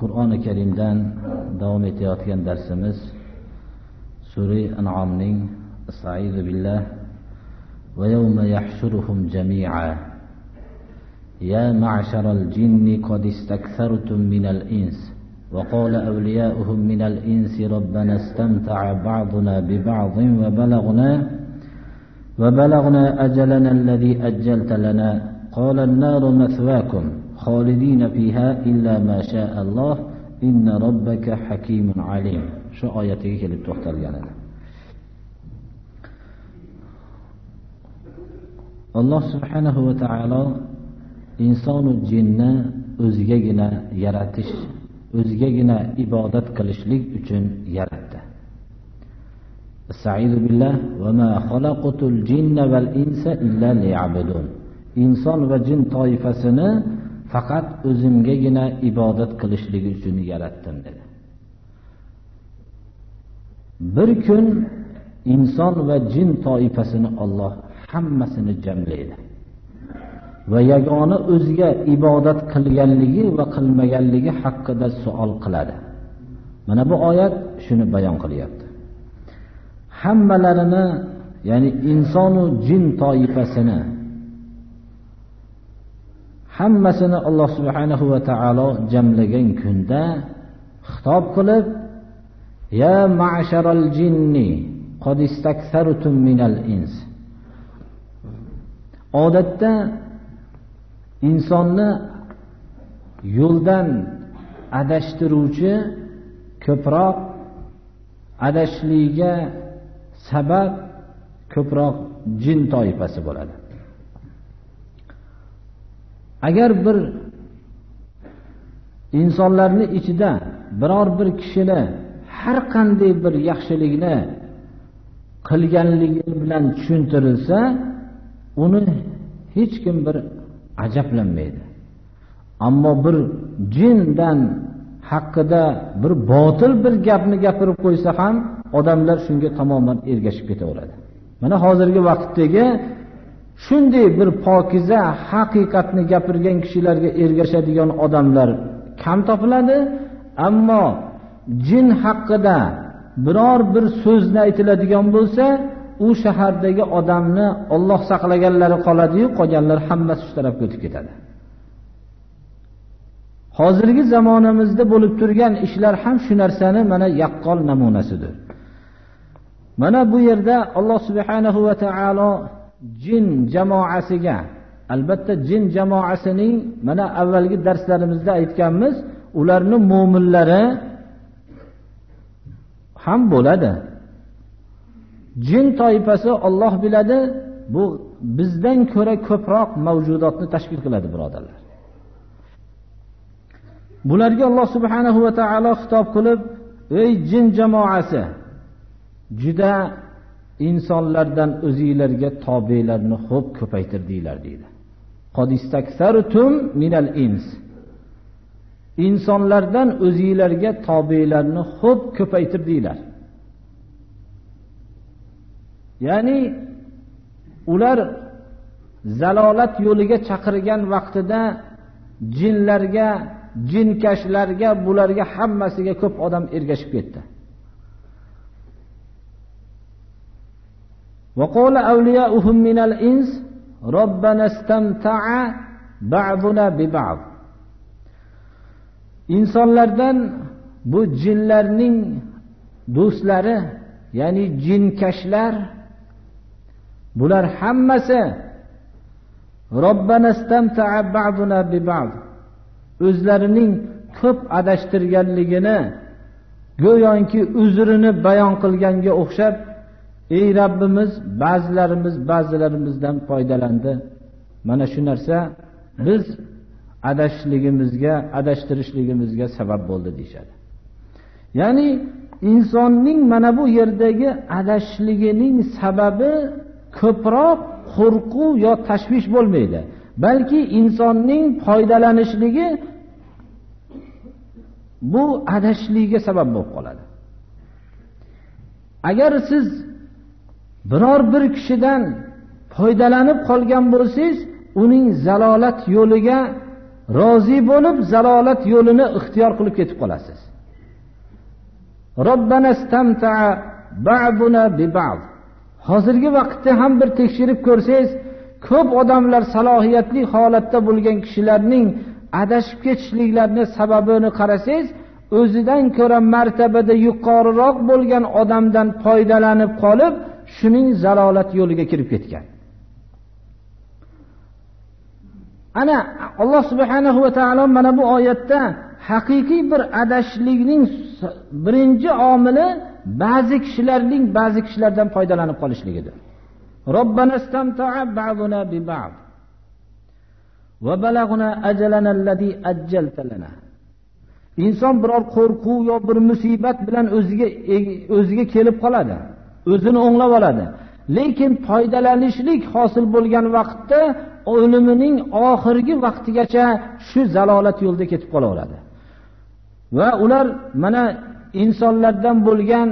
Qur'oni karimdan davom etayotgan darsimiz sura anomning استعيذ بالله ويوم يحشرهم جميعا يا معشر الجن قد استكثرتم من الإنس وقال أولياؤهم من الإنس ربنا استمتع بعضنا ببعض وبلغنا وبلغنا أجلنا الذي أجلت لنا قال النار مثواكم خالدين فيها إلا ما شاء الله إن ربك حكيم عليم شو آياته kelib to'xtalgan edi alloh subhanahu va taolo insonu jinni o'zigagina yaratish o'zigagina ibodat qilishlik uchun yaratdi استعيذ بالله وما خلقت الجن والإنس إلا ليعبدون inson va jin toifasini faqat o'zimgagina ibodat qilishligi uchun yaratdim dedi. Bir kun inson va jin toifasini olloh hammasini jamlaydi. Va yagona o'ziga ibodat qilganligi va qilmaganligi haqida savol qiladi. Mana bu oyat shuni bayon qilyapti. Hammalarini ya'ni insonu jin toifasini hammasini alloh subhanahu va taolo jamlagan kunda xitob qilib ya ma'sharal jinni qad istakthartum minal ins. Odatda insonni yo'ldan adashtiruvchi ko'proq adashishligiga sabab ko'proq jin toifasi bo'ladi. Agar bir insonlarni ichida biror bir kishini har qanday bir yaxshilikni qilganligi bilan tushuntirilsa uni hech kim bir ajablanmaydi. Ammo bir jindan haqida bir botil bir gapni gapirib qo'ysa ham odamlar shunga tamoman ergashib ketaveradi. Mana hozirgi vaqtdagi shunday bir pokiza haqiqatni gapirgan kishilarga ergashadigan odamlar kam topiladi ammo jin haqida biror bir so'zni aytiladigan bo'lsa u shahardagi odamni olloh saqlaganlari qoladiyu qolganlar hammasi shu tarafga o'tib ketadi. Hozirgi zamonamizda bo'lib turgan ishlar ham shu narsani mana yaqqol namunasidir. Mana bu yerda alloh subhanahu va taolo jin jamoasiga albatta jin jamoasining mana avvalgi darslarimizda aytganmiz ularni mo'minlari ham bo'ladi. Jin toifasi Alloh biladi bu bizdan ko'ra ko'proq mavjudotni tashkil qiladi birodarlar. Bularga alloh subhanahu va taolo xitob qilib ey jin jamoasi juda insonlardan o'zinglarga tobelarni xo'p ko'paytirdinglar deydi. Minal ins. Insonlardan o'zinglarga tobelarni xo'p ko'paytirdinglar ya'ni ular zalolat yo'liga chaqirgan vaqtida jinlarga jinkashlarga bularga hammasiga ko'p odam ergashib ketdi. وقال أولياؤهم من الإنس ربنا استمتع بعضنا ببعض insonlardan bu jinlarning do'stlari ya'ni jinkashlar bular hammasi o'zlarining ko'p adashtirganligini go'yoki uzrini bayon qilganga o'xshab ey Rabbimiz ba'zilarimiz ba'zilarimizdan foydalandi. Mana shu narsa biz adashishligimizga adashtirishligimizga sabab bo'ldi deyishadi. Ya'ni insonning mana bu yerdagi adashishligining sababi ko'proq qo'rquv yo tashvish bo'lmaydi. Balki insonning foydalanishligi bu adashishligiga sabab bo'lib qoladi. Agar siz biror bir kishidan foydalanib qolgan bo'lsangiz uning zalolat yo'liga rozi bo'lib zalolat yo'lini ixtiyor qilib ketib qolasiz. Hozirgi vaqtda ham bir tekshirib ko'rsangiz ko'p odamlar salohiyatli holatda bo'lgan kishilarning adashib ketishliklarini sababini qarasangiz o'zidan ko'ra martabada yuqoriroq bo'lgan odamdan foydalanib qolib shuning zalolat yo'liga kirib ketgan. Ana alloh subhanahu va taolo mana bu oyatda haqiqiy bir adashishlikning birinchi omili ba'zi kishilarning ba'zi kishilardan foydalanib qolishligidir. Inson biror qo'rquv yo bir musibat bilan o'ziga o'ziga kelib qoladi. O'zini o'nglab oladi. Lekin foydalanishlik hosil bo'lgan vaqtda o'limining oxirgi vaqtigacha shu zalolat yo'lida ketib qolaveradi va ular mana insonlardan bo'lgan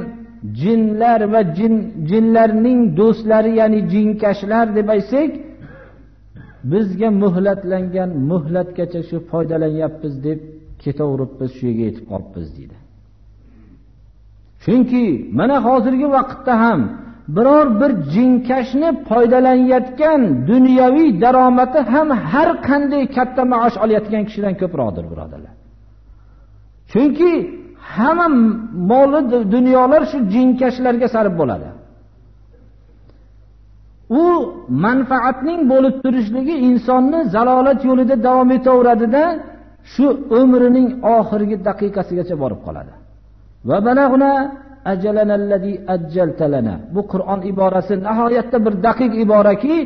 jinlar va jin jinlarning do'stlari ya'ni jinkashlar deb aytsak bizga muhlatlangan muhlatgacha shu foydalanyapmiz deb ketaveribmiz shu yerga yetib qolibmiz deydi. Chunki mana hozirgi vaqtda ham biror bir jinkashni foydalanayotgan dunyoviy daromadi ham har qanday katta maosh olayotgan kishidan ko'proqdir birodarlar. Chunki hamma moli dunyolar shu jinkashlarga sarf bo'ladi. U manfaatning bo'lib turishligi insonni zalolat yo'lida davom etaveradida shu umrining oxirgi daqiqasigacha borib qoladi. Va bu qur'on iborasi nihoyatda bir daqiq iboraki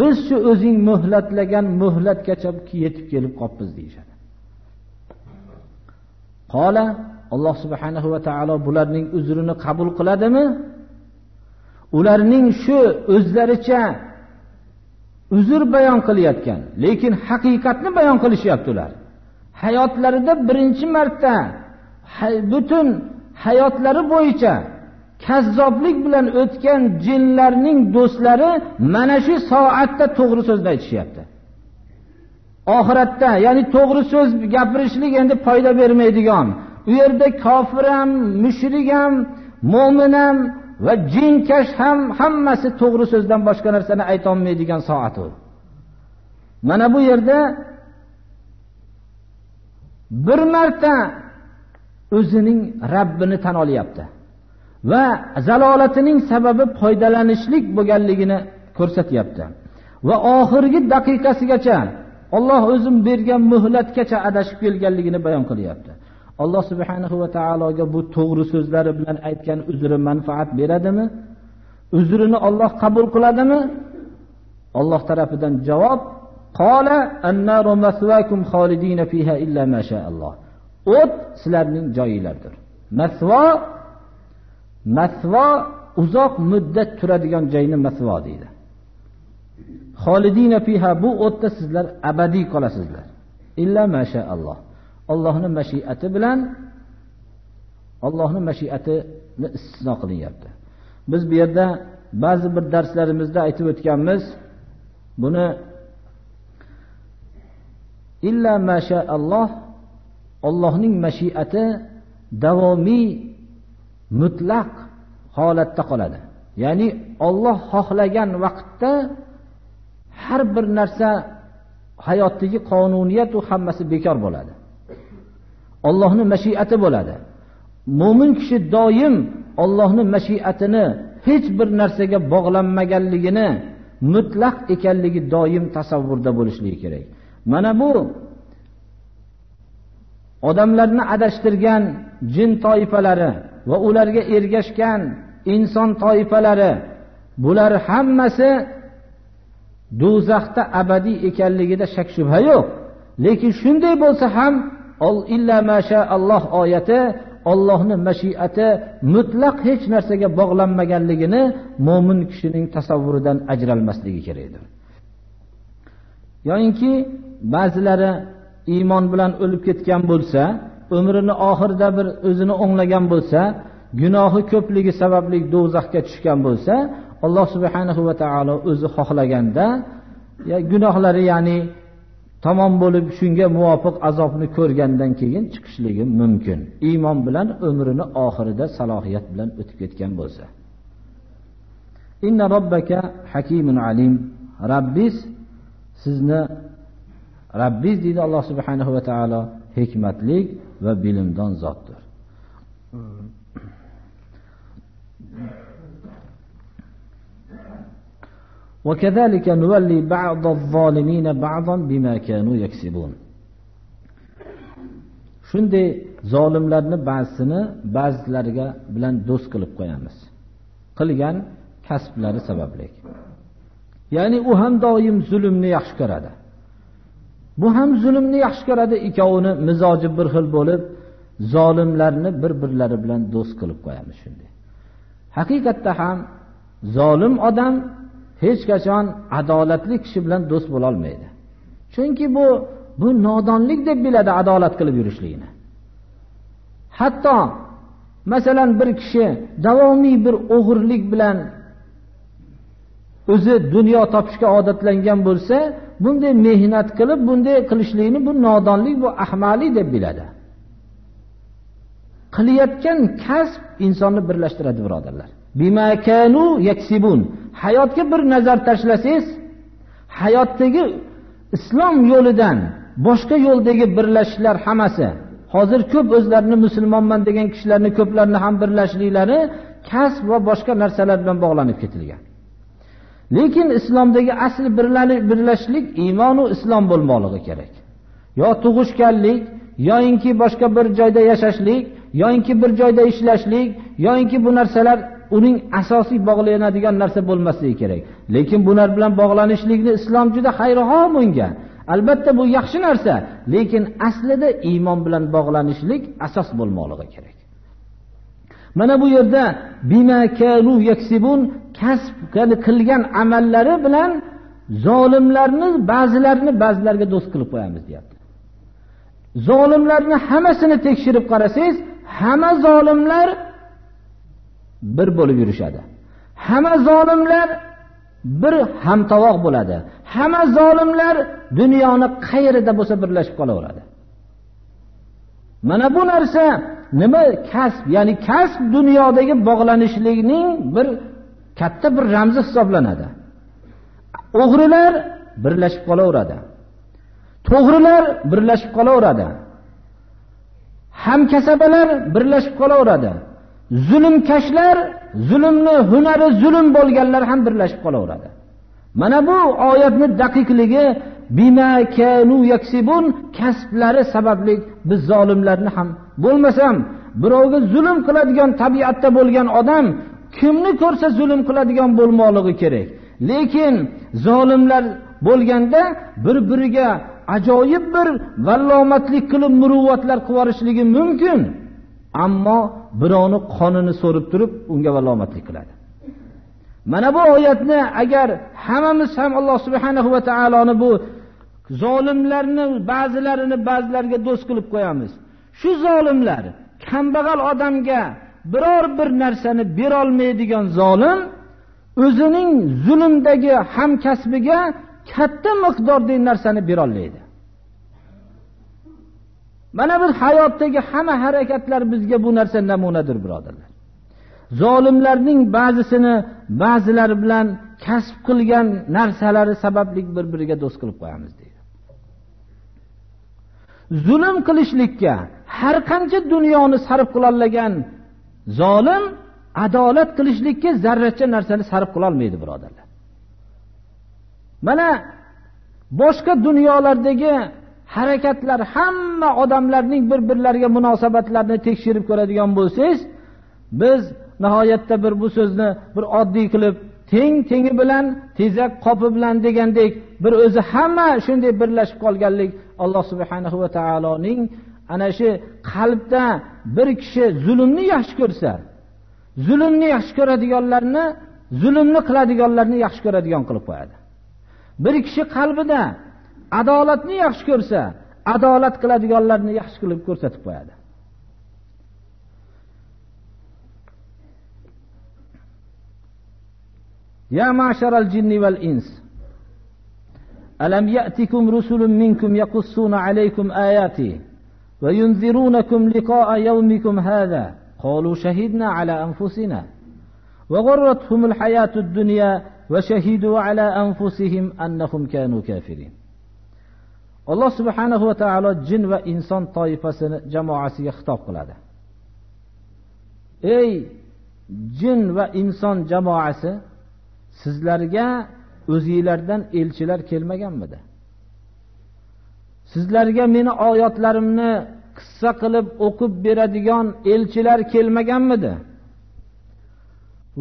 biz shu o'zing muhlatlagan muhlatgacha yetib kelib qolibmiz deyishadi. Qola alloh subhanahu va taolo bularning uzrini qabul qiladimi? Ularning shu o'zlaricha uzr bayon qilayotgan lekin haqiqatni bayon qilishyapti ular hayotlarida birinchi marta butun hayotlari bo'yicha kazzoblik bilan o'tgan jinlarning do'stlari mana shu soatda to'g'ri so'zni aytishyapti. Oxiratda ya'ni to'g'ri so'z gapirishlik endi foyda bermaydigan u yerda kofir ham mushrik ham mo'min ham va jinkash ham hammasi to'g'ri so'zdan boshqa narsani aytolmaydigan soat u. Mana bu yerda bir marta o'zining rabbini tan olyapti. Va zalolatining sababi foydalanishlik bo'lganligini ko'rsatyapti. Va oxirgi daqiqasigacha Alloh o'zim bergan muhlatgacha adashib kelganligini bayon qilyapti. Alloh subhanahu va taologa bu to'g'ri so'zlari bilan aytgan uzri manfaat beradimi? Uzrini Alloh qabul qiladimi? Alloh tarafidan javob qola annaru masvakum xolidina fiha illa ma Allah o't sizlarning joyinglardir. Masvo masvo uzoq muddat turadigan joyni masvo deydi. Xolidina fiha bu o'tda sizlar abadiy qolasizlar. Illa mashaalloh. Allohning mashiati bilan Allohning mashiatini istisno qilinyapti. Biz bu yerda ba'zi bir darslarimizda aytib o'tganmiz buni illa mashaalloh Allohning mashiati davomiy mutlaq holatda qoladi. Ya'ni Alloh xohlagan vaqtda har bir narsa hayotdagi qonuniyat u hammasi bekor bo'ladi. Allohning mashiati bo'ladi. Mo'min kishi doim Allohning mashiatini hech bir narsaga bog'lanmaganligini mutlaq ekanligi doim tasavvurda bo'lishligi kerak. Mana bu odamlarni adashtirgan jin toifalari va ularga ergashgan inson toifalari bular hammasi do'zaxda abadiy ekanligida shak shubha yo'q. Lekin shunday bo'lsa ham illa masha alloh oyati ollohni mashiati mutlaq hech narsaga bog'lanmaganligini mo'min kishining tasavvuridan ajralmasligi kerakdir yoyinki ba'zilari iymon bilan o'lib ketgan bo'lsa umrini oxirida bir o'zini o'nglagan bo'lsa gunohi ko'pligi sababli do'zaxga tushgan bo'lsa alloh subhanahu va taolo o'zi xohlaganda ya gunohlari ya'ni tamom bo'lib shunga muvofiq azobni ko'rgandan keyin chiqishligi mumkin. Iymon bilan umrini oxirida salohiyat bilan o'tib ketgan bo'lsa. Inna robbaka hakimun alim. Rabbiz sizni rabbiz deydi alloh subhanahu va taolo hikmatli va bilimdon zotdir وكذلك نولي بعض الظالمين بعضا بما كانوا يكسبون shunday zolimlarni ba'zisini ba'zilariga bilan do'st qilib qo'yamiz qilgan kasblari sababli ya'ni u ham doim zulmni yaxshi ko'radi Bu ham zulmni yaxshi ko'radi. Ikkovini mizoji bir xil bo'lib zolimlarni bir birlari bilan do'st qilib qo'yamiz shunday. Haqiqatda ham zolim odam hech qachon adolatli kishi bilan do'st bo'lolmaydi chunki bu bu nodonlik deb biladi adolat qilib yurishligini. Hatto masalan bir kishi davomiy bir o'g'irlik bilan o'zi dunyo topishga odatlangan bo'lsa bunday mehnat qilib bunday qilishlikni bu nodonlik bu ahmalik deb biladi. Qilayotgan kasb insonni birlashtiradi birodarlar. Bimakanu yaksibun. Hayotga bir nazar tashlasangiz hayotdagi islom yo'lidan boshqa yo'ldagi birlashishlar hammasi hozir ko'p o'zlarini musulmonman degan kishilarni ko'plarini ham birlashliklari kasb va boshqa narsalar bilan bog'lanib ketilgan. Lekin islomdagi asl birlashlik iymonu islom bo'lmoqligi kerak. Yo tug'ishganlik yoyinki boshqa bir joyda yashashlik yoyinki bir joyda ishlashlik yoyinki bu narsalar uning asosiy bog'lanadigan narsa bo'lmasligi kerak. Lekin bular bilan bog'lanishlikni islom juda xayrixoh bunga albatta bu yaxshi narsa lekin aslida iymon bilan bog'lanishlik asos bo'lmoqligi kerak. Mana bu yerda bimakanu yaksibun kasb qilgan amallari bilan zolimlarni ba'zilarini ba'zilarga do'st qilib qo'yamiz deyapti. Zolimlarni hammasini tekshirib qarasangiz hamma zolimlar bir bo'lib yurishadi. Hamma zolimlar bir hamtovoq bo'ladi. Hamma zolimlar dunyoni qayerida bo'lsa birlashib qolaveradi. Mana bu narsa nima kasb ya'ni kasb dunyodagi bog'lanishlikning bir katta bir ramzi hisoblanadi. O'g'rilar birlashib qolaveradi. To'g'rilar birlashib qolaveradi. Hamkasabalar birlashib qolaveradi. Zulmkashlar zulmni hunari zulm bo'lganlar ham birlashib qolaveradi. Mana bu oyatni daqiqligi yaksibun kasblari sababli biz zolimlarni ham bo'lmasam birovga zulm qiladigan tabiatda bo'lgan odam kimni ko'rsa zulm qiladigan bo'lmoqligi kerak. Lekin zolimlar bo'lganda bir biriga ajoyib bir vallomatlik qilib muruvvatlar qilib yuborishligi mumkin. Ammo birovni qonini so'rib turib unga vallomatlik qiladi. Mana bu oyatni agar hammamiz ham alloh subhanahu va taoloni bu zolimlarni ba'zilarini ba'zilarga do'st qilib qo'yamiz. Shu zolimlar kambag'al odamga biror bir narsani berolmaydigan zolim o'zining zulmdagi hamkasbiga katta miqdordagi narsani berolmaydi. Mana bir hayotdagi hamma harakatlar bizga bu narsa namunadir birodarlar. Zolimlarning ba'zisini ba'zilari bilan kasb qilgan narsalari sababli bir biriga do'st qilib qo'yamiz deydi. Zulm qilishlikka har qancha dunyoni sarf qilolmagan zolim adolat qilishlikka zarracha narsani sarf qilolmaydi birodarlar. Mana boshqa dunyolardagi harakatlar hamma odamlarning bir birlariga munosabatlarini tekshirib ko'radigan bo'lsangiz biz nihoyatda bir bu so'zni bir oddiy qilib teng tengi bilan tezak qopi bilan degandek bir o'zi hamma shunday birlashib qolganlik alloh subhanahu va taoloning ana shu qalbda bir kishi zulmni yaxshi ko'rsa zulmni yaxshi ko'radiganlarni zulmni qiladiganlarni yaxshi ko'radigan qilib qo'yadi bir kishi qalbida adolatni yaxshi ko'rsa adolat qiladiganlarni yaxshi qilib ko'rsatib qo'yadi يا معشر الجن والإنس ألم يأتكم رسل منكم يقصون عليكم آياتي وينذرونكم لقاء يومكم هذا قالوا شهدنا على أنفسنا وغرتهم الحياة الدنيا وشهدوا على أنفسهم أنهم كانوا كافرين alloh subhanahu va taolo jin va inson toifasini jamoasiga xitob qiladi ey jin va inson jamoasi sizlarga o'zinglardan elchilar kelmaganmidi Sizlarga meni oyatlarimni qissa qilib o'qib beradigan elchilar kelmaganmidi?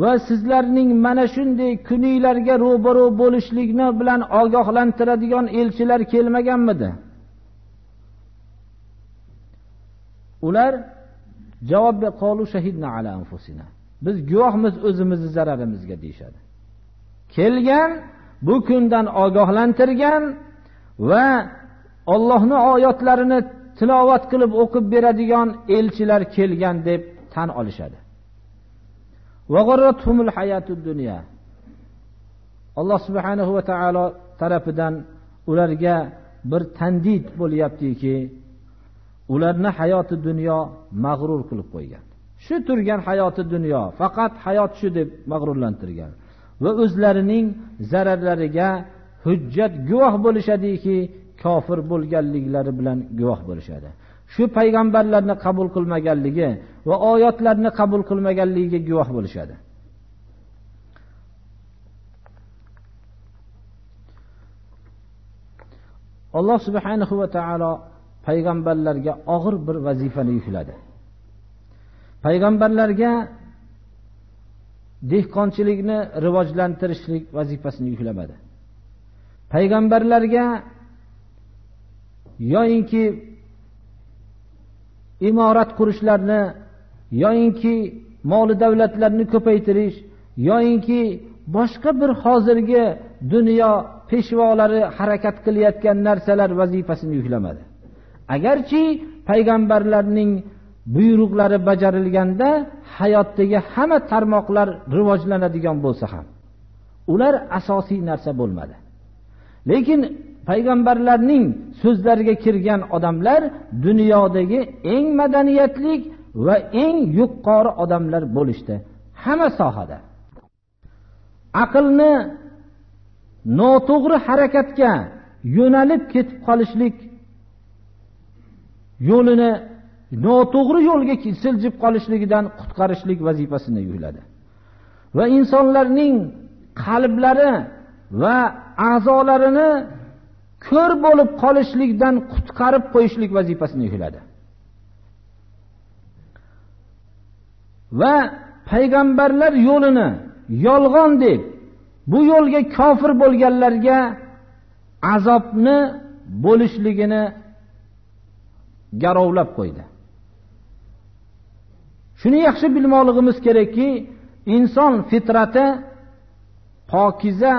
Va sizlarning mana shunday kuninglarga ro'baro bo'lishlikni bilan ogohlantiradigan elchilar kelmaganmidi? Ular javob qolu shahidna ala anfusina. Biz guvohmiz o'zimizni zararimizga deyishadi. Kelgan bu kundan ogohlantirgan va ollohni oyatlarini tilovat qilib o'qib beradigan elchilar kelgan deb tan olishadi. alloh subhanahu va taolo tarafidan ularga bir tandid bo'lyaptiki ularni hayoti dunyo mag'rur qilib qo'ygan shu turgan hayoti dunyo faqat hayot shu deb mag'rurlantirgan va o'zlarining zararlariga hujjat guvoh bo'lishadiki kofir bo'lganliklari bilan guvoh bo'lishadi. Shu payg'ambarlarni qabul qilmaganligi va oyatlarni qabul qilmaganligiga guvoh bo'lishadi. Alloh subhanahu va taolo payg'ambarlarga og'ir bir vazifani yukladi. Payg'ambarlarga dehqonchilikni rivojlantirishlik vazifasini yuklamadi. Payg'ambarlarga yoyinki imorat qurishlarni yoyinki moli davlatlarni ko'paytirish yoyinki boshqa bir hozirgi dunyo peshvolari harakat qilayotgan narsalar vazifasini yuklamadi. Agarchi payg'ambarlarning buyruqlari bajarilganda hayotdagi hamma tarmoqlar rivojlanadigan bo'lsa ham ular asosiy narsa bo'lmadi. Lekin payg'ambarlarning so'zlariga kirgan odamlar dunyodagi eng madaniyatli va eng yuqori odamlar bo'lishdi. Hamma sohada. Aqlni noto'g'ri harakatga yo'nalib ketib qolishlik yo'lini noto'g'ri yo'lga siljib qolishligidan qutqarishlik vazifasini yukladi va insonlarning qalblari va a'zolarini ko'r bo'lib qolishlikdan qutqarib qo'yishlik vazifasini yukladi. Va payg'ambarlar yo'lini yolg'on deb bu yo'lga kofir bo'lganlarga azobni bo'lishligini garovlab qo'ydi. Shuni yaxshi bilmoqligimiz kerakki inson fitrati pokiza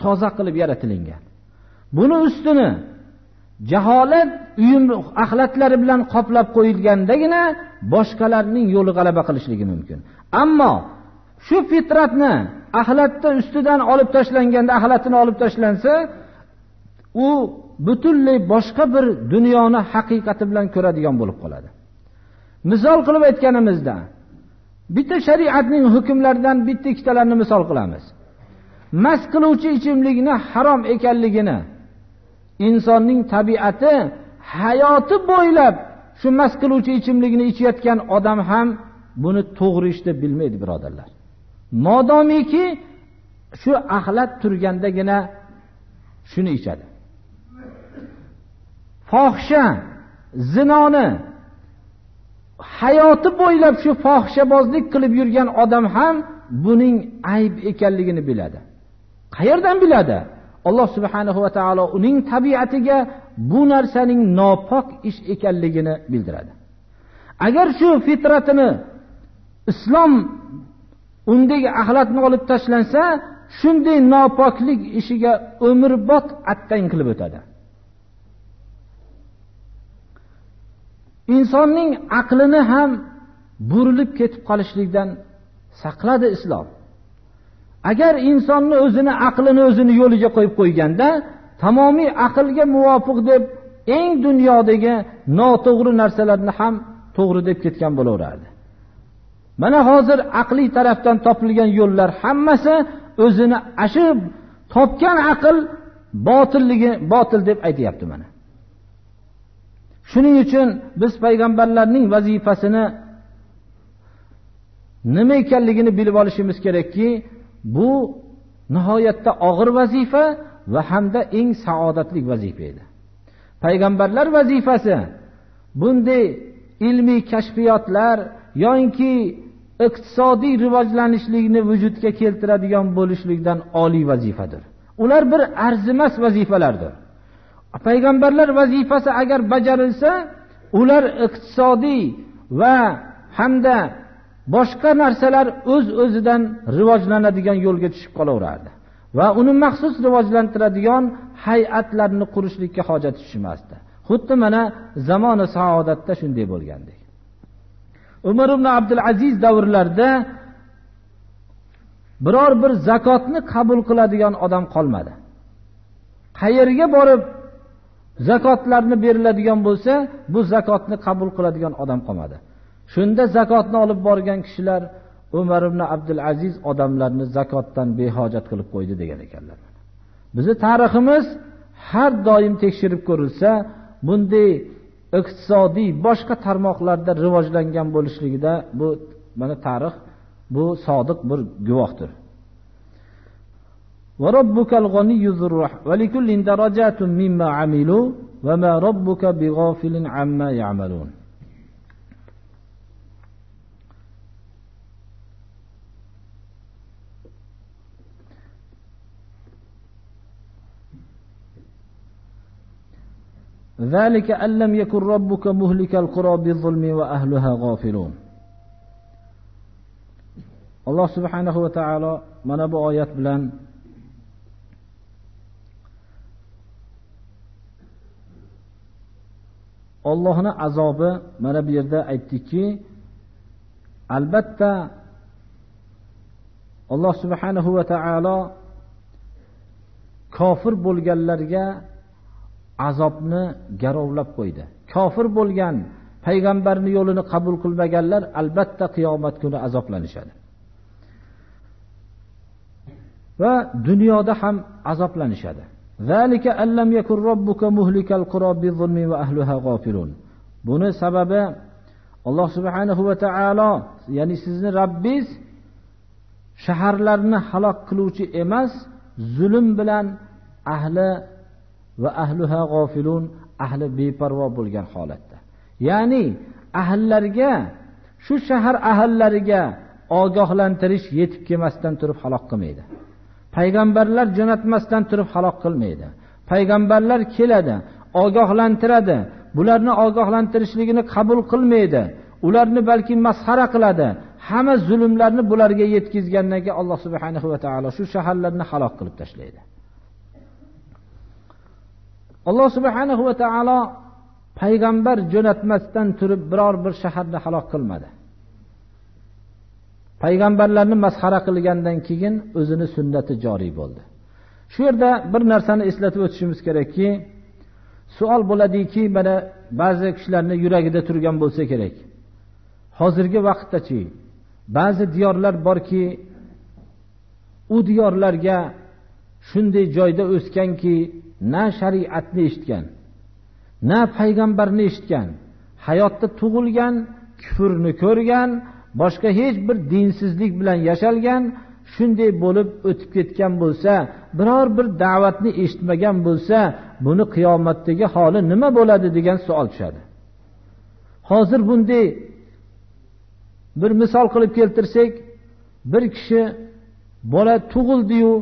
toza qilib yaratilingan. Buni ustini jaholat uyum axlatlari bilan qoplab qo'yilgandagina boshqalarning yo'li g'alaba qilishligi mumkin. Ammo shu fitratni axlatni ustidan olib tashlanganda axlatini olib tashlansa u butunlay boshqa bir dunyoni haqiqati bilan ko'radigan bo'lib qoladi. Misol qilib aytganimizda bitta shariatning hukmlaridan bitta ikkitalarini misol qilamiz. Mast qiluvchi ichimlikni harom ekanligini insonning tabiati hayoti bo'ylab shu mast qiluvchi ichimlikni ichayotgan odam ham buni to'g'ri ish deb bilmaydi birodarlar. Modomiki shu axlat turgandagina shuni ichadi. Fohisha zinoni hayoti bo'ylab shu fohishabozlik qilib yurgan odam ham buning ayb ekanligini biladi. Qayerdan biladi? Alloh subhanahu va taolo uning tabiatiga bu narsaning nopok ish ekanligini bildiradi. Agar shu fitratini islom undagi axlatni olib tashlansa shunday nopoklik ishiga umrbod attang qilib o'tadi. Insonning aqlini ham burilib ketib qolishlikdan saqladi islom. Agar insonni o'zini aqlini o'zini yo'liga qo'yib qo'yganda tamomiy aqlga muvofiq deb eng dunyodagi noto'g'ri narsalarni ham to'g'ri deb ketgan bo'laverardi mana hozir aqliy tarafdan topilgan yo'llar hammasi o'zini ashu topgan aql botilligi botil deb aytyapti mana. Shuning uchun biz payg'ambarlarning vazifasini nima ekanligini bilib olishimiz kerakki bu nihoyatda og'ir vazifa va hamda eng saodatli vazifa edi. Payg'ambarlar vazifasi bunday ilmiy kashfiyotlar yoinki iqtisodiy rivojlanishlikni vujudga keltiradigan bo'lishlikdan oliy vazifadir. Ular bir arzimas vazifalardir. Payg'ambarlar vazifasi agar bajarilsa ular iqtisodiy va hamda boshqa narsalar o'z öz o'zidan rivojlanadigan yo'lga tushib qolaverardi va uni maxsus rivojlantiradigan hay'atlarni qurishlikka hojat tushmasdi. Xuddi mana zamoni saodatda shunday bo'lgandek. Umar ibn abdul aziz davrlarida biror bir zakotni qabul qiladigan odam qolmadi. Qayerga borib zakotlarni beriladigan bo'lsa bu zakotni qabul qiladigan odam qolmadi. shunda zakotni olib borgan kishilar umar ibn abdul aziz odamlarni zakotdan behojat qilib qo'ydi degan ekanlar bizni tariximiz har doim tekshirib ko'rilsa bunday iqtisodiy boshqa tarmoqlarda rivojlangan bo'lishligida bu mana tarix bu sodiq bir guvohdir وربك الغني ذو الرحمة ولكل درجات مما عملوا وما ربك بغافل عما يعملون ذلك أن لم يكن ربك مهلك القرى بالظلم وأهلها غافلون alloh subhanahu va taolo mana bu oyat bilan ollohni azobi mana bu yerda aytdikki albatta alloh subhanahu va taolo kofir bo'lganlarga azobni garovlab qo'ydi. Kofir bo'lgan payg'ambarni yo'lini qabul qilmaganlar albatta qiyomat kuni azoblanishadi. Va dunyoda ham azoblanishadi. Buni sababi alloh subhanahu va taolo ya'ni sizni robbingiz shaharlarni halok qiluvchi emas zulm bilan ahli va ahluha g'ofilun ahli beparvo bo'lgan holatda. Ya'ni ahllarga shu shahar ahllariga ogohlantirish yetib kelmasdan turib halok qilmaydi. Payg'ambarlar jo'natmasdan turib halok qilmaydi. Payg'ambarlar keladi ogohlantiradi bularni ogohlantirishligini qabul qilmaydi ularni balki masxara qiladi. Hamma zulmlarni bularga yetkazgandan keyin alloh subhanahu va taolo shu shaharlarni halok qilib tashlaydi. Alloh subhanahu va taolo payg'ambar jo'natmasdan turib biror bir shaharni halok qilmadi. Payg'ambarlarni masxara qilgandan keyin o'zini sunnati joriy bo'ldi. Shu yerda bir narsani eslatib o'tishimiz kerakki savol bo'ladiki mana ba'zi kishilarni yuragida turgan bo'lsa kerak. Hozirgi vaqtdachi ba'zi diyorlar borki u diyorlarga shunday joyda o'sganki na shariatni eshitgan na payg'ambarni eshitgan hayotda tug'ilgan kufrni ko'rgan boshqa hech bir dinsizlik bilan yashalgan shunday bo'lib o'tib ketgan bo'lsa biror bir da'vatni eshitmagan bo'lsa buni qiyomatdagi holi nima bo'ladi degan savol tushadi. Hozir bunday bir misol qilib keltirsak bir kishi bola tug'ildiyu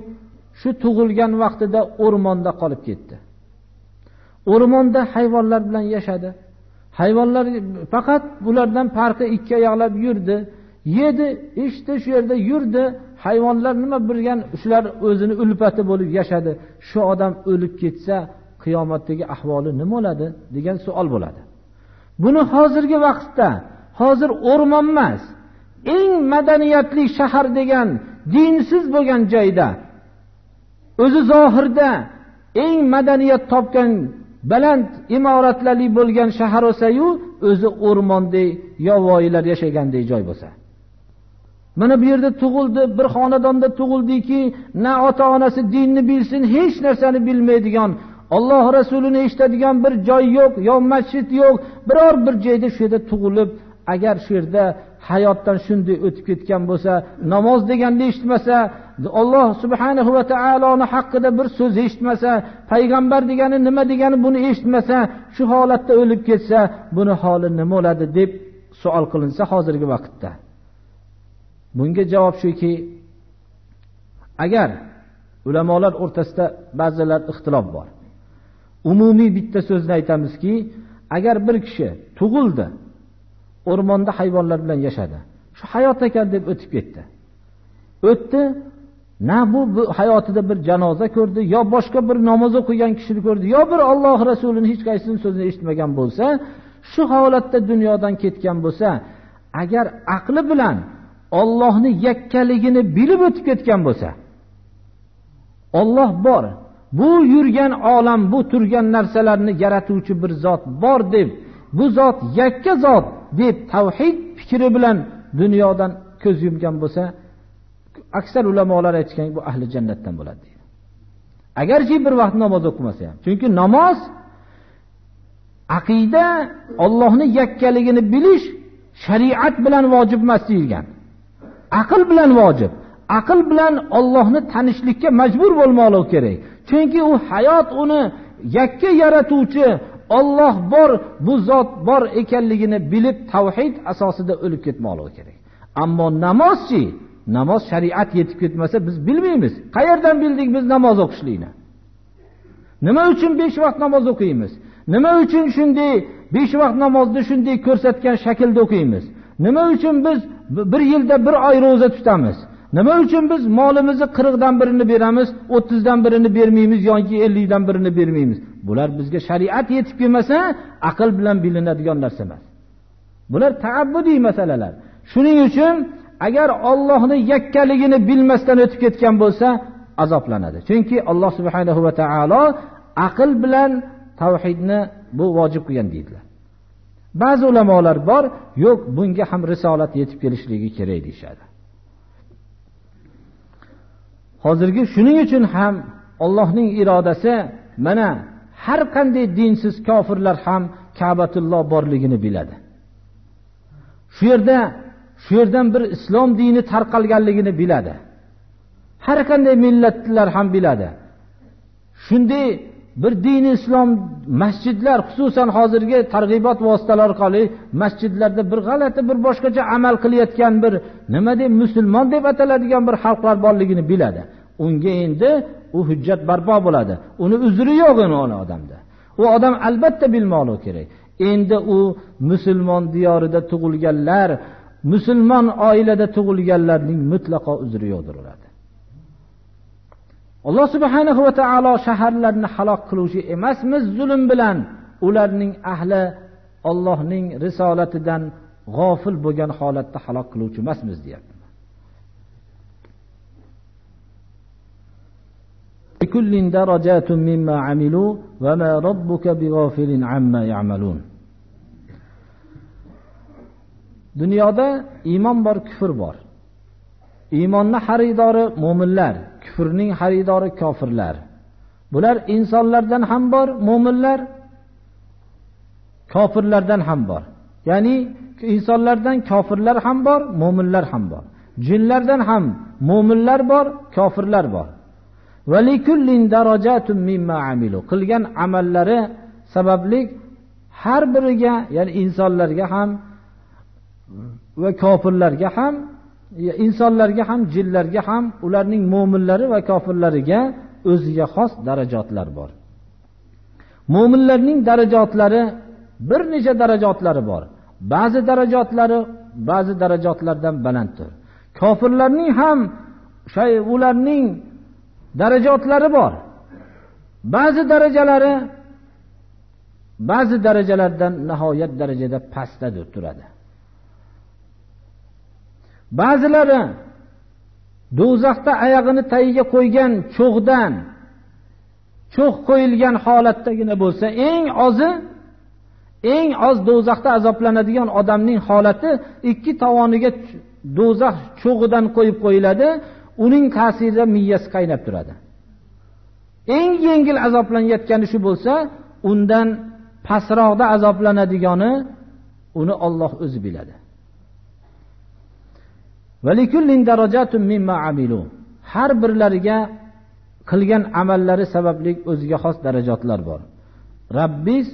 shu tug'ilgan vaqtida o'rmonda qolib ketdi. O'rmonda hayvonlar bilan yashadi. Hayvonlar faqat bulardan farqi ikki oyoqlab yurdi yedi ichdi shu yerda yurdi. Hayvonlar nima bilgan? Shular o'zini ulpati bo'lib yashadi. Shu odam o'lib ketsa qiyomatdagi ahvoli nima bo'ladi? degan savol bo'ladi. Buni hozirgi vaqtda hozir o'rmon emas eng madaniyatli shahar degan dinsiz bo'lgan joyda o'zi zohirda eng madaniyat topgan baland imoratlarli bo'lgan shahar bo'lsayu o'zi o'rmondek yovvoyilar yashagandek joy bo'lsa. Mana bu yerda tug'ildi bir xonadonda tug'ildiki na ota onasi dinni bilsin hech narsani bilmaydigan olloh rasulini eshitadigan bir joy yo'q yo masjid yo'q biror bir joyda shu yerda tug'ilib agar shu yerda hayotdan shunday o'tib ketgan bo'lsa namoz deganni eshitmasa alloh subhanahu va taoloni haqqida bir so'z eshitmasa payg'ambar degani nima degani buni eshitmasa shu holatda o'lib ketsa buni holi nima bo'ladi deb savol qilinsa hozirgi vaqtda. Bunga javob shuki agar ulamolar o'rtasida ba'zilar ixtilof bor. Umumiy bitta so'zni aytamizki agar bir kishi tug'ildi o'rmonda hayvonlar bilan yashadi. Shu hayot ekan deb o'tib ketdi. O'tdi na bu, bu hayotida bir janoza ko'rdi yo boshqa bir namoz o'qigan kishini ko'rdi yo bir olloh rasulini hech qaysini so'zini eshitmagan bo'lsa shu holatda dunyodan ketgan bo'lsa agar aqli bilan ollohni yakkaligini bilib o'tib ketgan bo'lsa olloh bor bu yurgan olam bu turgan narsalarni yaratuvchi bir zot bor deb bu zot yakka zot deb tavhid fikri bilan dunyodan ko'z yumgan bo'lsa aksar ulamolar aytishgan bu ahli jannatdan bo'ladi deydi. Agarchi bir vaqt namoz o'qimasa ham chunki namoz aqida ollohni yakkaligini bilish shariat bilan vojib emas deyilgan. Aql bilan vojib. Aql bilan ollohni tanishlikka majbur bo'lmoqligi kerak. Chunki u hayot uni yakka yaratuvchi olloh bor bu zot bor ekanligini bilib tavhid asosida o'lib ketmoqligi kerak. Ammo namozchi namoz shariat yetib ketmasa biz bilmaymiz. Qayerdan bildik biz namoz o'qishlikni? Nima uchun besh vaqt namoz o'qiymiz? Nima uchun shunday besh vaqt namozni shunday ko'rsatgan shaklda o'qiymiz? Nima uchun biz bir yilda bir oy ro'za tutamiz? Nima uchun biz molimizni qirqdan birini beramiz o'ttizdan birini bermaymiz yoki ellikdan birini bermaymiz? Bular bizga shariat yetib kelmasa aql bilan bilinadigan narsa emas. Bular taabbudiy masalalar. Shuning uchun agar ollohni yakkaligini bilmasdan o'tib ketgan bo'lsa azoblanadi. Chunki alloh subhanahu va taolo aql bilan tavhidni bu vojib qilgan deydilar. Ba'zi ulamolar bor yo'q bunga ham risolat yetib kelishligi kerak deyishadi. Hozirgi shuning uchun ham Allohning irodasi mana har qanday dinsiz kofirlar ham Ka'batulloh borligini biladi. Shu yerda shu yerdan bir islom dini tarqalganligini biladi. Har qanday millatlar ham biladi. Shunday bir dini islom masjidlar xususan hozirgi targ'ibot vositalari orqali masjidlarda bir g'alati bir boshqacha amal qilayotgan bir nima deb musulmon deb ataladigan bir xalqlar borligini biladi unga endi u hujjat barpo bo'ladi. Uni uzri yo'q uni odamda. U odam albatta bilmoqligi kerak. Endi u musulmon diyorida tug'ilganlar musulmon oilada tug'ilganlarning mutlaqo uzri yo'qdir ularda. Alloh subhanahu va taolo shaharlarni halok qiluvchi emasmiz zulm bilan ularning ahli ollohning risolatidan g'ofil bo'lgan holatda halok qiluvchi emasmiz deyapti. لكل درجات مما عملوا وما ربك بغافل عما يعملون dunyoda iymon bor kufr bor iymonni xaridori mo'minlar kufrning xaridori kofirlar bular insonlardan ham bor mo'minlar kofirlardan ham bor ya'ni insonlardan kofirlar ham bor mo'minlar ham bor jinlardan ham mo'minlar bor kofirlar bor qilgan amallari sababli har biriga ya'ni insonlarga ham va kofirlarga ham insonlarga ham jinlarga ham ularning mo'minlari va kofirlariga o'ziga xos darajotlar bor. Mo'minlarning darajotlari bir necha darajotlari bor. Ba'zi darajotlari ba'zi darajotlardan balanddir. Kofirlarning ham shay ularning darajotlari bor. Ba'zi darajalari ba'zi darajalardan nihoyat darajada pastda turadi. Ba'zilari do'zaxda oyog'ini tagiga qo'ygan cho'g'dan cho'g' qo'yilgan holatdagina bo'lsa eng ozi eng oz do'zaxda azoblanadigan odamning holati ikki tovoniga do'zax cho'g'idan qo'yib qo'yiladi. Uning ta'sirida miyasi qaynab turadi. Eng yengil azoblanayotgani shu bo'lsa undan pastroqda azoblanadigani uni olloh o'zi biladi. Har birlariga qilgan amallari sababli o'ziga xos darajotlar bor. Rabbiz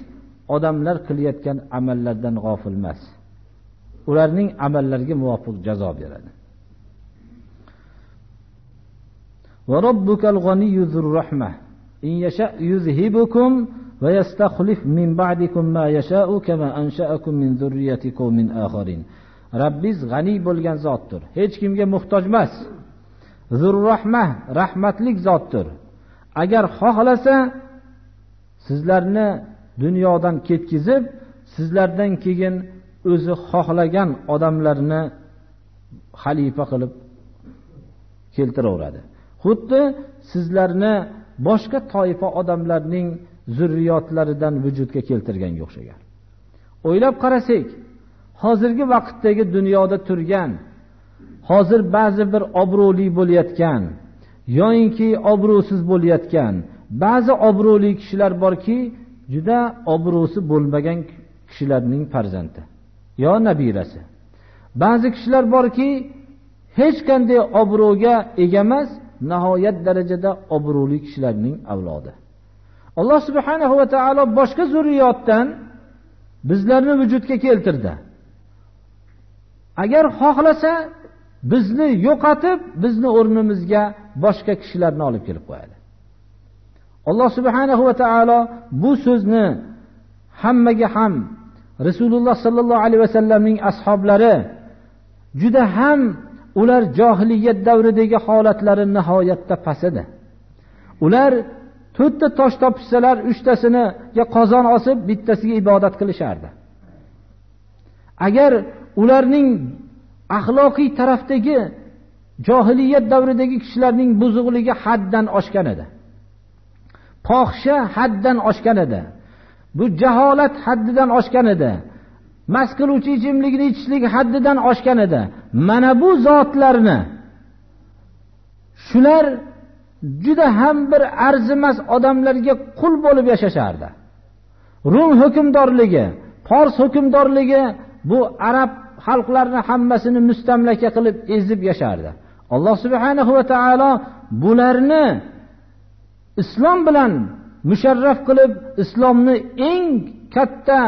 odamlar qilayotgan amallardan g'ofil emas. Ularning amallariga muvofiq jazo beradi. وربك الغني ذو الرحمة إن يشاء يذهبكم ويستخلف من بعدكم ما يشاء كما أنشأكم من ذرية قوم آخرين Rabbiz g'aniy bo'lgan zotdir. Hech kimga muhtoj emas. Zurrahma, rahmatlik zotdir. Agar xohlasa sizlarni dunyodan ketkizib, sizlardan keyin o'zi xohlagan odamlarni xalifa qilib keltiraveradi. Xuddi sizlarni boshqa toifa odamlarning zurriyotlaridan vujudga keltirganga o'xshagan. O'ylab qarasak, hozirgi vaqtdagi dunyoda turgan hozir ba'zi bir obro'li bo'layotgan yoyinki obro'siz bo'layotgan ba'zi obro'li kishilar borki juda obro'si bo'lmagan kishilarning farzandi yo nabirasi ba'zi kishilar borki hech qanday obro'ga ega emas nihoyat darajada obro'li kishilarning avlodi. Alloh subhanahu va taolo boshqa zurriyotdan bizlarni vujudga keltirdi. Agar xohlasa bizni yo'qotib bizni o'rnimizga boshqa kishilarni olib kelib qo'yadi. Alloh subhanahu va taolo bu so'zni hammaga ham rasululloh sollallohu alayhi vasallamning ashoblari juda ham ular johiliyat davridagi holatlari nihoyatda past edi. Ular to'rtta tosh topishsalar uchtasiniga qozon osib bittasiga ibodat qilishardi. Agar ularning axloqiy tarafdagi johiliyat davridagi kishilarning buzuqligi haddan oshgan edi. Fohisha haddan oshgan edi. Bu jaholat haddidan oshgan edi. Mast qiluvchi ichimlikni ichishlik haddidan oshgan edi. Mana bu zotlarni shular juda ham bir arzimas odamlarga qul bo'lib yashashardi. Rum hukmdorligi fors hukmdorligi bu arab xalqlarni hammasini mustamlaka qilib ezib yashardi. Alloh subhanahu va taolo bularni islom bilan musharraf qilib islomni eng katta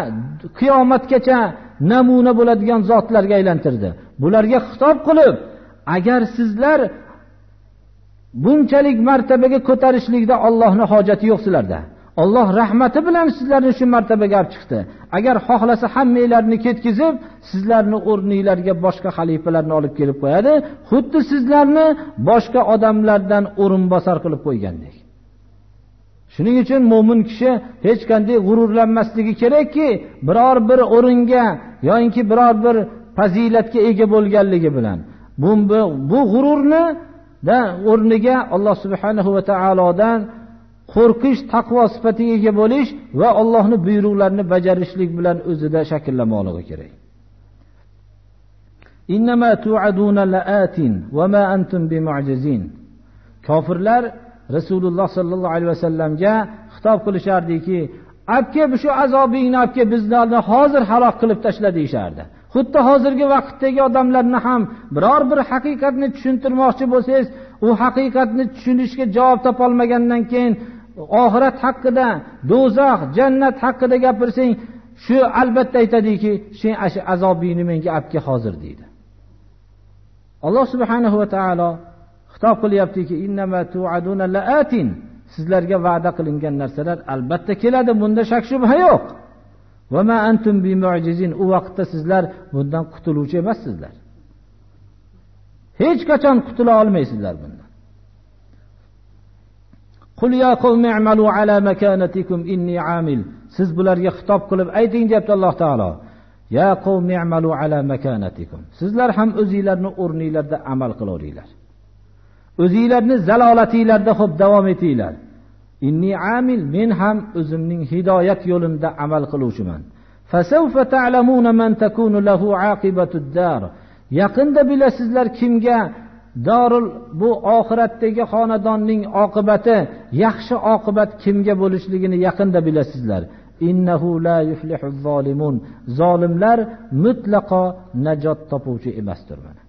qiyomatgacha namuna bo'ladigan zotlarga aylantirdi. Bularga xitob qilib agar sizlar bunchalik martabaga ko'tarishlikda ollohni hojati yo'q sizlarda. Olloh rahmati bilan sizlarni shu martabaga olib chiqdi. Agar xohlasa hammanglarni ketkizib sizlarni o'rninglarga boshqa xalifalarni olib kelib qo'yadi xuddi sizlarni boshqa odamlardan o'rinbosar qilib qo'ygandek. Shuning uchun mo'min kishi hech qanday g'ururlanmasligi kerakki biror bir o'ringa yoinki biror bir fazilatga ega bo'lganligi bilan. Bu, bu, bu g'ururni o'rniga alloh subhanahu va taolodan qo'rqish taqvo sifatiga ega bo'lish va allohni buyruqlarini bajarishlik bilan o'zida shakllanmoqligi kerak. Kofirlar rasululloh sollallohu alayhi vasallamga xitob qilishardiki abke shu azobingni olib kel bizlarni hozir halok qilib tashla deyishardi. Xuddi hozirgi vaqtdagi odamlarni ham biror bir haqiqatni tushuntirmoqchi bo'lsangiz u haqiqatni tushunishga javob topolmagandan keyin oxirat haqida do'zax jannat haqida gapirsang shu albatta aytadiki sen azobingni menga olib kel hozir deydi. Alloh subhanahu va taolo xitob qilyaptiki sizlarga va'da qilingan narsalar albatta keladi bunda shak shubha yo'q. U vaqtda sizlar bundan qutuluvchi emassizlar. Hech qachon qutula olmaysizlar bundan. Siz bularga xitob qilib ayting deyapti alloh taolo. Ya ala makanatikum. Sizlar ham o'zinglarni o'rninglarda amal qilaveringlar. O'zinglarni zalolatinglarda xo'p davom etinglar. Inni amil men ham o'zimning hidoyat yo'limda amal qiluvchiman. Yaqinda bilasizlar kimga dorul bu oxiratdagi xonadonning oqibati yaxshi oqibat kimga bo'lishligini yaqinda bilasizlar. Innahu la yuflihu zolimun zolimlar mutlaqo najot topuvchi emasdir mana.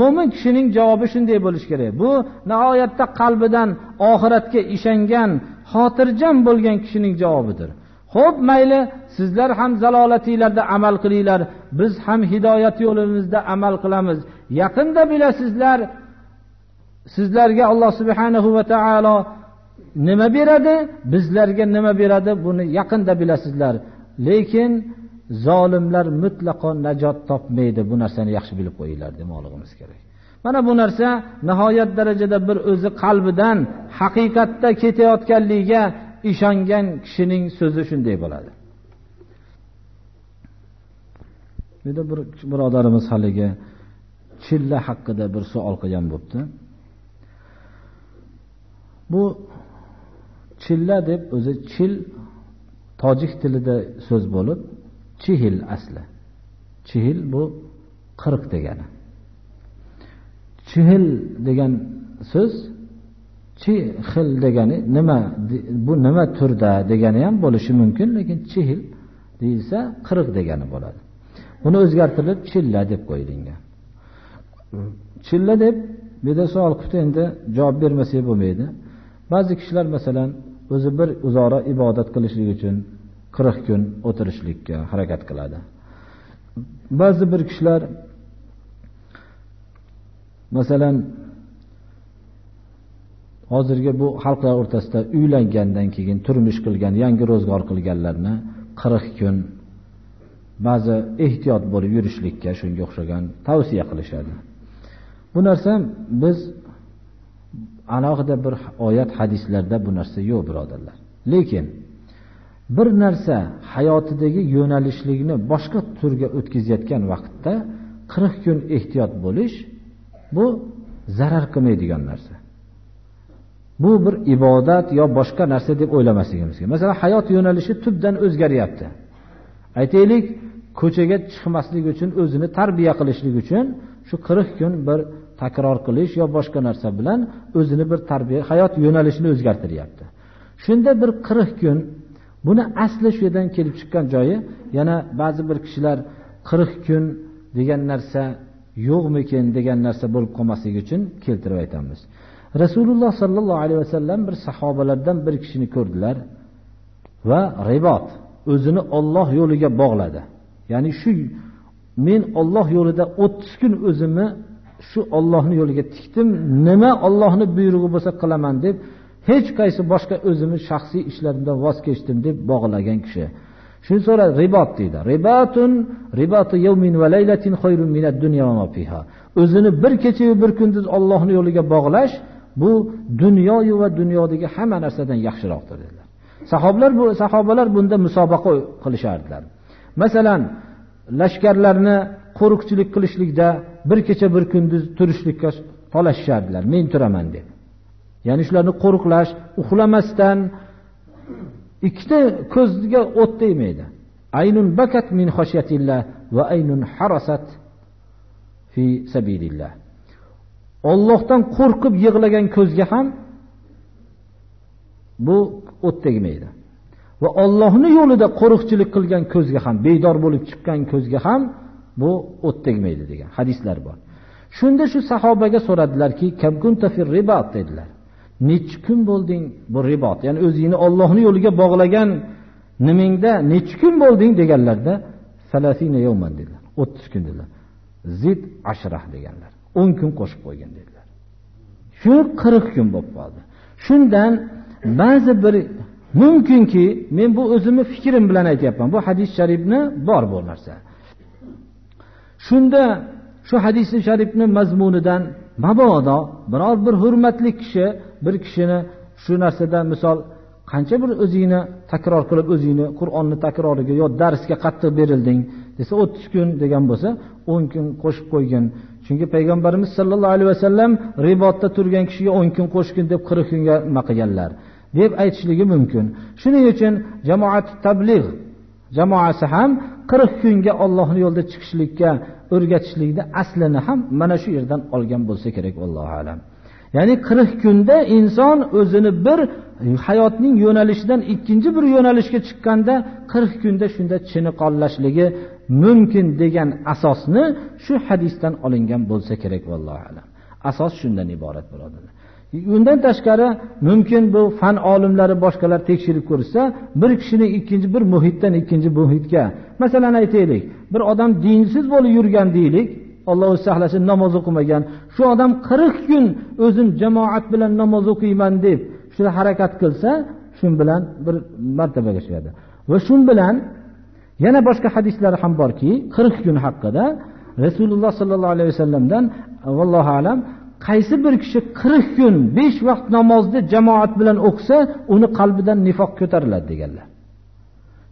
Mo'min kishining javobi shunday bo'lishi kerak. Bu nihoyatda qalbidan oxiratga ishongan xotirjam bo'lgan kishining javobidir. Ho'p mayli sizlar ham zalolatinglarda amal qilinglar. Biz ham hidoyat yo'limizda amal qilamiz. Yaqinda bilasizlar sizlarga alloh subhanahu va taolo nima beradi? Bizlarga nima beradi? Buni yaqinda bilasizlar. Lekin zolimlar mutlaqo najot topmaydi. Bu narsani yaxshi bilib qo'yinglar demoqligimiz kerak. Mana bu narsa nihoyat darajada bir o'zi qalbidan haqiqatda ketayotganligiga ishongan kishining so'zi shunday bo'ladi. Bu bir birodarimiz haligi chilla haqida bir savol qilgan bo'libdi. Bu chilla deb o'zi chil tojik tilida so'z bo'lib chihil asli. Chihil bu qirq degani. Chihil degan so'z chihil degani nima bu nima turda degani ham bo'lishi mumkin lekin chihil deyilsa qirq degani bo'ladi. Buni o'zgartirib chilla deb qo'yilgan. Chilla deb bu yerda savol qilibdi endi javob bermasak bo'lmaydi. Ba'zi kishilar masalan o'zi bir uzora ibodat qilishlik uchun qirq kun o'tirishlikka harakat qiladi. Ba'zi bir kishilar masalan hozirgi bu xalqlar o'rtasida uylangandan keyin turmush qilgan yangi ro'zg'or qilganlarni qirq kun ba'zi ehtiyot bo'lib yurishlikka shunga o'xshagan tavsiya qilishadi. Bu narsa biz alohida bir oyat hadislarda bu narsa yo'q birodarlar. Lekin bir narsa hayotidagi yo'nalishlikni boshqa turga o'tkazayotgan vaqtda qirq kun ehtiyot bo'lish bu zarar qilmaydigan narsa. Bu bir ibodat yo boshqa narsa deb o'ylamasligimiz kerak. Masalan hayot yo'nalishi tubdan o'zgaryapti. Aytaylik ko'chaga chiqmaslik uchun o'zini tarbiya qilishlik uchun shu qirq kun bir takror qilish yo boshqa narsa bilan o'zini bir tarbiya hayot yo'nalishini o'zgartiryapti. Shunda bir qirq kun buni asli shu yerdan kelib chiqqan joyi yana ba'zi bir kishilar qirq kun degan narsa yo'qmikin degan narsa bo'lib qolmasligi uchun keltirib aytamiz. Rasululloh sollallohu alayhi vasallam bir sahobalardan bir kishini ko'rdilar va ribot o'zini olloh yo'liga bog'ladi. Ya'ni shu men olloh yo'lida o'ttiz kun o'zimni shu ollohni yo'liga tikdim nima ollohni buyrug'i bo'lsa qilaman deb hech qaysi boshqa o'zimni shaxsiy ishlarimdan voz kechdim deb bog'lagan kishi. Shuni so'radi ribot deydi. Ribatun ribatu yawmin va laylatin khayrun minad dunya va ma fiha. O'zini bir kechayu bir kunduz ollohni yo'liga bog'lash bu dunyoyu va dunyodagi hamma narsadan yaxshiroqdir dedilar. Sahoblar bu sahobalar bunda musobaqa qilishardilar. Masalan lashkarlarni qo'riqchilik qilishlikda bir kecha bir kunduz turishlikka tolashishardilar. Men turaman deb. Ya'ni shularni qo'riqlash uxlamasdan ikkita ko'zga o't tegmaydi. Aynun bakat min xoshiyatillah va aynun harasat fi sabilillah. Ollohdan qo'rqib yig'lagan ko'zga ham bu o't tegmaydi. Va ollohni yo'lida qo'riqchilik qilgan ko'zga ham bedor bo'lib chiqqan ko'zga ham bu o't tegmaydi degan hadislar bor. Shunda shu sahobaga so'radilarki ribat? dedilar. Nechi kun bo'lding bu ribot? Ya'ni o'zingni ollohni yo'liga bog'lagan nimangda nechi kun bo'lding deganlarda salasina yovman dedilar o'ttiz kun dedilar zid ashrah deganlar o'n kun qo'shib qo'ygin dedilar. Shu qirq kun bo'lib qoldi. Shundan ba'zi bir mumkinki men bu o'zimni fikrim bilan aytyapman bu hadis sharifni bor bu narsa. Shunda shu hadisi sharifni mazmunidan mabodo biror bir hurmatli kishi bir kishini shu narsada misol qancha bir o'zingni takror qilib o'zingni qur'onni takroriga yo darsga qattiq berilding desa o'ttiz kun degan bo'lsa o'n kun qo'shib qo'ygin. Chunki payg'ambarimiz sollallohu alayhi vasallam ribotda turgan kishiga o'n kun qo'shgin deb qirq kunga nima qilganlar? deb aytishligi mumkin. Shuning uchun jamoat tablig' jamoasi ham qirq kunga ollohni yo'lida chiqishlikka o'rgatishlikni aslini ham mana shu yerdan olgan bo'lsa kerak allohu alam. Ya'ni qirq kunda inson o'zini bir hayotning yo'nalishidan ikkinchi bir yo'nalishga chiqqanda qirq kunda shunda chiniqollashligi mumkin degan asosni shu hadisdan olingan bo'lsa kerak vallohu alam. Asos shundan iborat birodarlar undan tashqari mumkin bu fan olimlari boshqalar tekshirib ko'rsa bir kishini ikkinchi bir muhitdan ikkinchi muhitga masalan aytaylik bir odam dinsiz bo'lib yurgan deylik alloh o'zi saqlasin namoz o'qimagan. Shu odam qirq kun o'zim jamoat bilan namoz o'qiyman deb shu harakat qilsa shu bilan bir martabaga chiqadi va shu bilan yana boshqa hadislar ham borki qirq kun haqida rasululloh sollallohu alayhi vasallamdan vallohu alam qaysi bir kishi qirq kun besh vaqt namozni jamoat bilan o'qisa uni qalbidan nifoq ko'tariladi deganlar.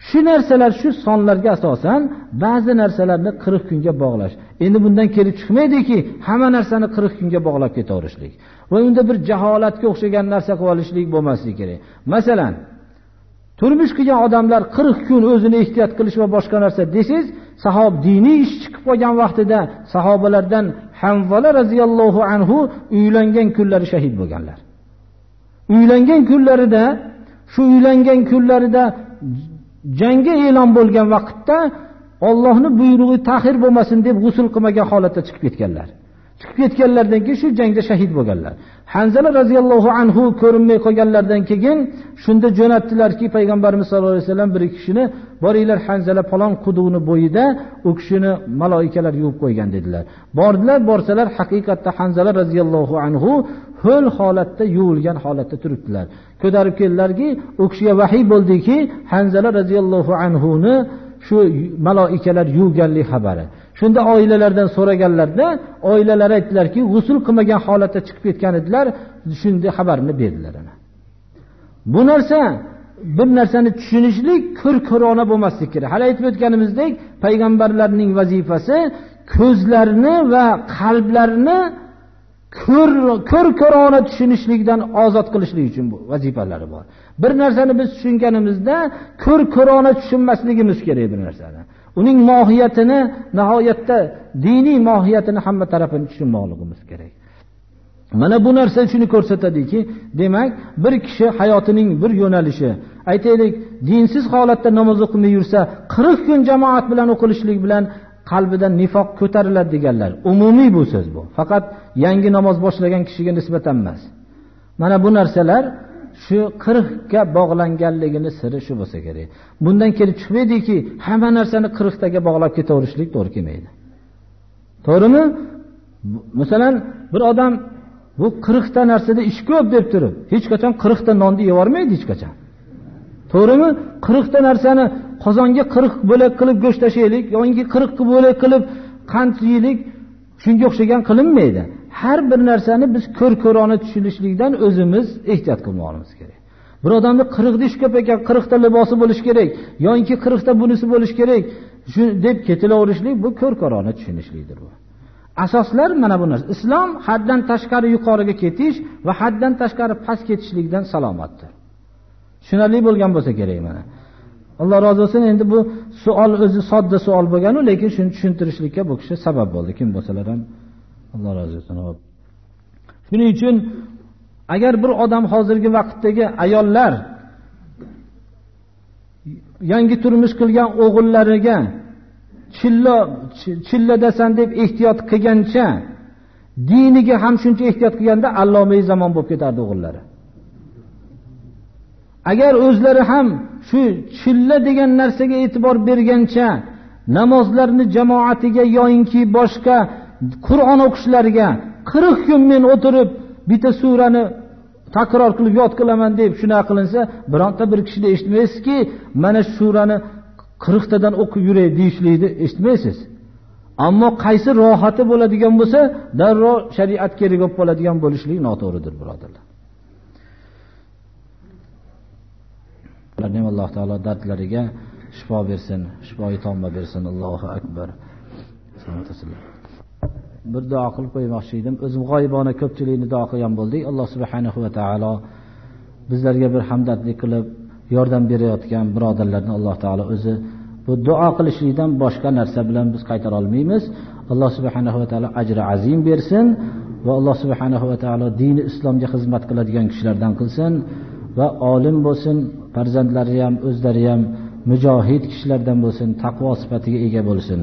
Shu narsalar shu sonlarga asosan ba'zi narsalarni qirq kunga bog'lash. Endi bundan kelib chiqmaydiki hamma narsani qirq kunga bog'lab ketaverishlik. Va unda bir jaholatga o'xshagan narsa qilib olishlik bo'lmasligi kerak. Masalan turmush qilgan odamlar qirq kun o'zini ehtiyot qilish va boshqa narsa desangiz sahob diniy ish chiqib qolgan vaqtida sahobalardan hamvala roziyallohu anhu uylangan kunlari shahid bo'lganlar. Uylangan kunlarida shu uylangan kunlarida jangga e'lon bo'lgan vaqtda ollohni buyrug'i tahir bo'lmasin deb g'usul qilmagan holatda chiqib ketganlar. Chiqib ketganlaridan keyin shu jangda shahid bo'lganlar. Hanzala roziyallohu anhu ko'rinmay qolganlaridan keyin shunda jo'natdilarki payg'ambarimiz sallallohu alayhi vasallam bir kishini boringlar hanzala falon quduqni bo'yida u kishini maloikalar yuvib qo'ygan dedilar. Bordilar borsalar haqiqatda hanzala roziyallohu anhu ho'l holatda yuvilgan holatda turibdilar. Ko'tarib keldilarki u kishiga vahiy bo'ldiki hanzala roziyallohu anhuni shu maloikalar yuvganlik xabari. Shunda oilalaridan so'raganlarda oilalari aytdilarki g'usul qilmagan holatda chiqib ketgan edilar shunday xabarni berdilar bu narsa bir narsani tushunishlik ko'r ko'rona bo'lmaslik kerak. Hali aytib o'tganimizdek payg'ambarlarning vazifasi ko'zlarini va qalblarni ko'r ko'r ko'rona tushunishlikdan ozod qilishlik uchun bu vazifalari bor. Bir narsani biz tushunganimizda ko'r ko'rona tushunmasligimiz kerak bir narsani. Uning mohiyatini nihoyatda diniy mohiyatini hamma tarafini tushunmoqligimiz kerak. Mana bu narsa shuni ko'rsatadiki demak bir kishi hayotining bir yo'nalishi aytaylik dinsiz holatda namoz o'qimay yursa qirq kun jamoat bilan o'qilishlik bilan qalbidan nifoq ko'tariladi deganlar. Umumiy bu so'z bu. Faqat yangi namoz boshlagan kishiga nisbatan emas. Mana bu narsalar shu qirqga bog'langanligini siri shu bo'lsa kerak. Bundan kelib chiqmaydiki hamma narsani qirqtaga bog'lab ketaverishlik to'g'ri kelmaydi. To'g'rimi? Masalan bir odam bu qirqta narsada ish ko'p deb turib hech qachon qirqta nonni yeyormaydi hech qachon. To'g'rimi? Qirqta narsani qozonga qirq bo'lak qilib go'sht tashlaylik yoki qirq bo'lak qilib qand yeylik shunga o'xshagan qilinmaydi. Har bir narsani biz ko'r ko'rona tushunishlikdan o'zimiz ehtiyot qilmoqligimiz kerak. Bir odamni qirqta ish ko'p ekan qirqta libosi bo'lishi kerak yoki qirqta bunisi bo'lishi kerak shu deb ketilaverishlik bu ko'r ko'rona tushunishlikdir bu. Asoslar mana bu narsa islom haddan tashqari yuqoriga ketish va haddan tashqari past ketishlikdan salomatdir. Tushunarli bo'lgan bo'lsa kerak mana. Alloh rozi bo'lsin endi bu savol o'zi sodda savol bo'lganu lekin shuni tushuntirishlikka bu kishi sabab bo'ldi. Kim bo'lsalar ham alloh rozi bo'lsin. Shuning uchun agar bir odam hozirgi vaqtdagi ayollar yangi turmush qilgan o'g'illariga chilla chilladasan deb ehtiyot qilgancha diniga ham shuncha ehtiyot qilganda allomai zamon bo'lib ketardi o'g'illari. Agar o'zlari ham shu chilla degan narsaga e'tibor bergancha namozlarni jamoatiga yoyinki boshqa qur'on o'qishlariga qirq kun men o'tirib bitta surani takror qilib yod qilaman deb shunaqa qilinsa bironta bir kishida eshitmaysizki mana shu surani qirqtadan o'qib yuray deyishlikni eshitmaysiz. Ammo qaysi rohati bo'ladigan bo'lsa darrov shariat kerak bo'lib qoladigan bo'lishlik noto'g'ridir birodarlar. Alloh taolo dardlariga shifo bersin shifoi tomba bersin. Allohu akbar. Bir duo qilib qo'ymoqchi edim. O'zim g'oyibona ko'pchilikni duo qilgan bo'ldik. Alloh subhanahu va taolo bizlarga bir hamdardlik qilib yordam berayotgan birodarlarni alloh taolo o'zi bu duo qilishlikdan boshqa narsa bilan biz qaytara olmaymiz. Alloh subhanahu va taolo ajri azim bersin va alloh subhanahu va taolo dini islomga xizmat qiladigan kishilardan qilsin va olim bo'lsin farzandlari ham o'zlari ham mujohid kishilardan bo'lsin taqvo sifatiga ega bo'lsin.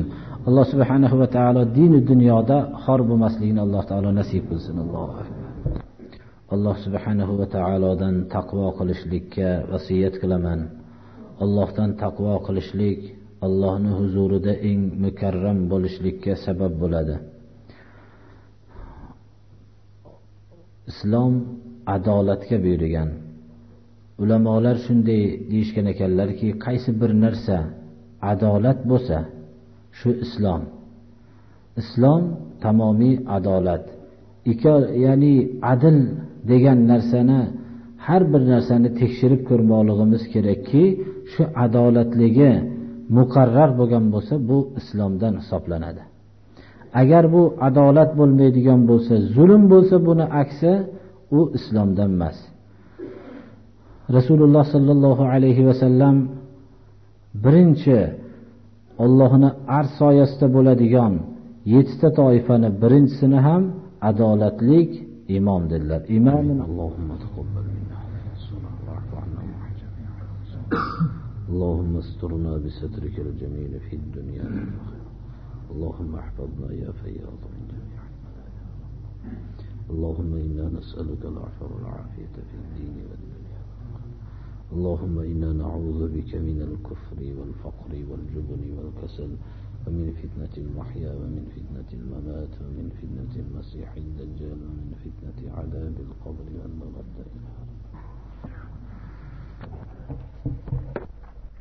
Alloh subhanahu va taolo dini dunyoda xor bo'lmasligini alloh taolo nasib qilsin. Allohu alloh subhanahu va taolodan taqvo qilishlikka vasiyat qilaman. Allohdan taqvo qilishlik allohni huzurida eng mukarram bo'lishlikka sabab bo'ladi. Islom adolatga buyurgan. Ulamolar shunday deyishgan ekanlarki qaysi bir narsa adolat bo'lsa shu islom. Islom tamomiy adolat. Ya'ni adil degan narsani har bir narsani tekshirib ko'rmoqligimiz kerakki shu adolatligi muqarrar bo'lgan bo'lsa bu islomdan hisoblanadi. Agar bu adolat bo'lmaydigan bo'lsa zulm bo'lsa buni aksi u islomdan emas. Rasululloh sollallohu alayhi vasallam birinchi ollohni arz soyasida bo'ladigan yettita toifani birinchisini ham adolatlik imom dedilar imom اللهم استرنا بسترك الجميل في الدنيا والآخرة. اللهم احفظنا يا فياض من جميع اللهم إنا نسألك العفو والعافية في الدين والدنيا اللهم إنا نعوذ بك من الكفر والفقر والجبن والكسل. ومن فتنة المحيا ومن فتنة الممات ومن فتنة المسيح الدجال ومن فتنة عذاب القبر والمرد إلى